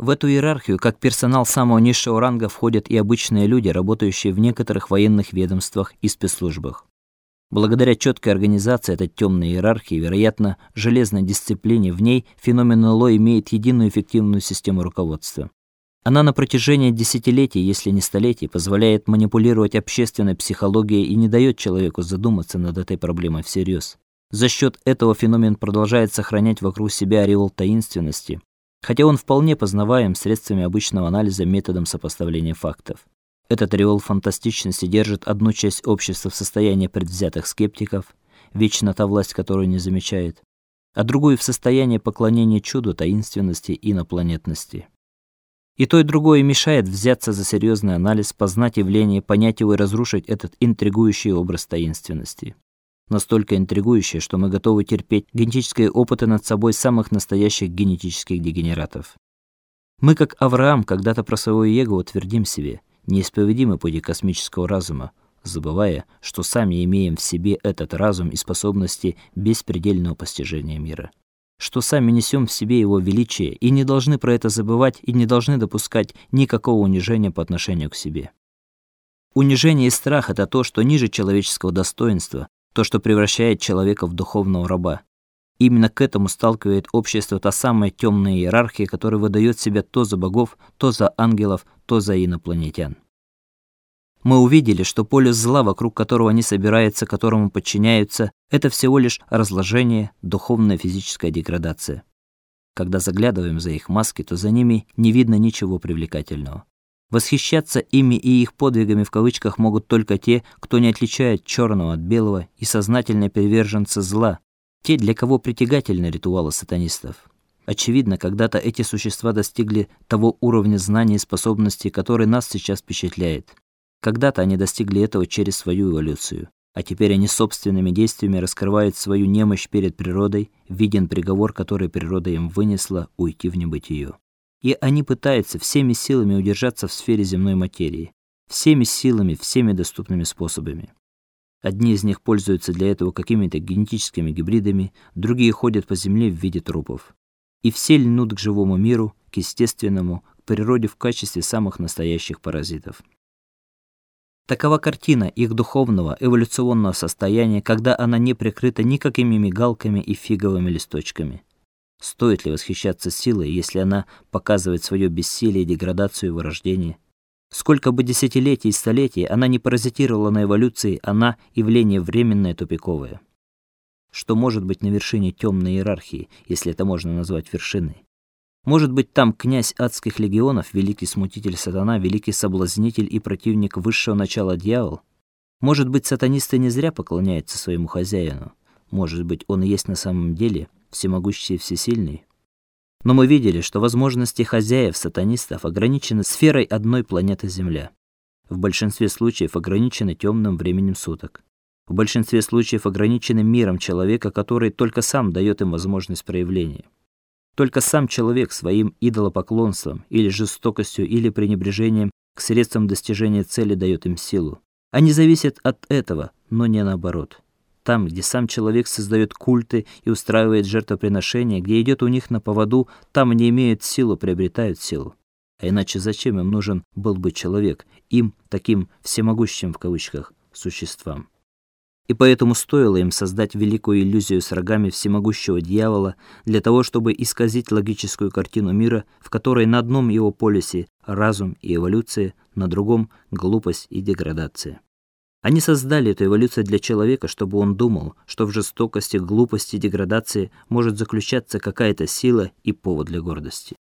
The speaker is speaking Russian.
В эту иерархию, как персонал самого низшего ранга, входят и обычные люди, работающие в некоторых военных ведомствах и спецслужбах. Благодаря четкой организации этой темной иерархии, вероятно, железной дисциплине в ней феномен НЛО имеет единую эффективную систему руководства. Она на протяжении десятилетий, если не столетий, позволяет манипулировать общественной психологией и не дает человеку задуматься над этой проблемой всерьез. За счет этого феномен продолжает сохранять вокруг себя ореол таинственности, хотя он вполне познаваем средствами обычного анализа методом сопоставления фактов. Этот ореол фантастичности держит одну часть общества в состоянии предвзятых скептиков, вечно та власть, которую не замечает, а другую в состоянии поклонения чуду таинственности и инопланетности. И то и другое мешает взяться за серьезный анализ, познать явление, понять его и разрушить этот интригующий образ таинственности. Настолько интригующий, что мы готовы терпеть генетические опыты над собой самых настоящих генетических дегенератов. Мы, как Авраам, когда-то про своего Его утвердим себе: неисповедимы пути космического разума, забывая, что сами имеем в себе этот разум и способности беспредельного постижения мира что сами несем в себе его величие и не должны про это забывать и не должны допускать никакого унижения по отношению к себе. Унижение и страх это то, что ниже человеческого достоинства, то, что превращает человека в духовного раба. Именно к этому сталкивает общество та самая темная иерархия, которая выдает себя то за богов, то за ангелов, то за инопланетян. Мы увидели, что поле зла, вокруг которого они собираются, которому подчиняются, это всего лишь разложение, духовная физическая деградация. Когда заглядываем за их маски, то за ними не видно ничего привлекательного. Восхищаться ими и их подвигами в кавычках могут только те, кто не отличает черного от белого и сознательно приверженцы зла, те, для кого притягательны ритуалы сатанистов. Очевидно, когда-то эти существа достигли того уровня знаний и способностей, который нас сейчас впечатляет. Когда-то они достигли этого через свою эволюцию, а теперь они собственными действиями раскрывают свою немощь перед природой, виден приговор, который природа им вынесла уйти в небытие. И они пытаются всеми силами удержаться в сфере земной материи, всеми силами, всеми доступными способами. Одни из них пользуются для этого какими-то генетическими гибридами, другие ходят по земле в виде трупов. И все льнут к живому миру, к естественному, к природе в качестве самых настоящих паразитов. Такова картина их духовного, эволюционного состояния, когда она не прикрыта никакими мигалками и фиговыми листочками. Стоит ли восхищаться силой, если она показывает свое бессилие деградацию и вырождение? Сколько бы десятилетий и столетий она не паразитировала на эволюции, она явление временное тупиковое. Что может быть на вершине темной иерархии, если это можно назвать вершиной? Может быть, там князь адских легионов, великий смутитель сатана, великий соблазнитель и противник высшего начала дьявол? Может быть, сатанисты не зря поклоняются своему хозяину? Может быть, он и есть на самом деле всемогущий и всесильный? Но мы видели, что возможности хозяев сатанистов ограничены сферой одной планеты Земля. В большинстве случаев ограничены темным временем суток. В большинстве случаев ограничены миром человека, который только сам дает им возможность проявления. Только сам человек своим идолопоклонством или жестокостью или пренебрежением к средствам достижения цели дает им силу. Они зависят от этого, но не наоборот. Там, где сам человек создает культы и устраивает жертвоприношения, где идет у них на поводу, там они имеют силу, приобретают силу. А иначе зачем им нужен был бы человек, им таким всемогущим в кавычках существам? И поэтому стоило им создать великую иллюзию с рогами всемогущего дьявола для того, чтобы исказить логическую картину мира, в которой на одном его полюсе разум и эволюция, на другом глупость и деградация. Они создали эту эволюцию для человека, чтобы он думал, что в жестокости, глупости деградации может заключаться какая-то сила и повод для гордости.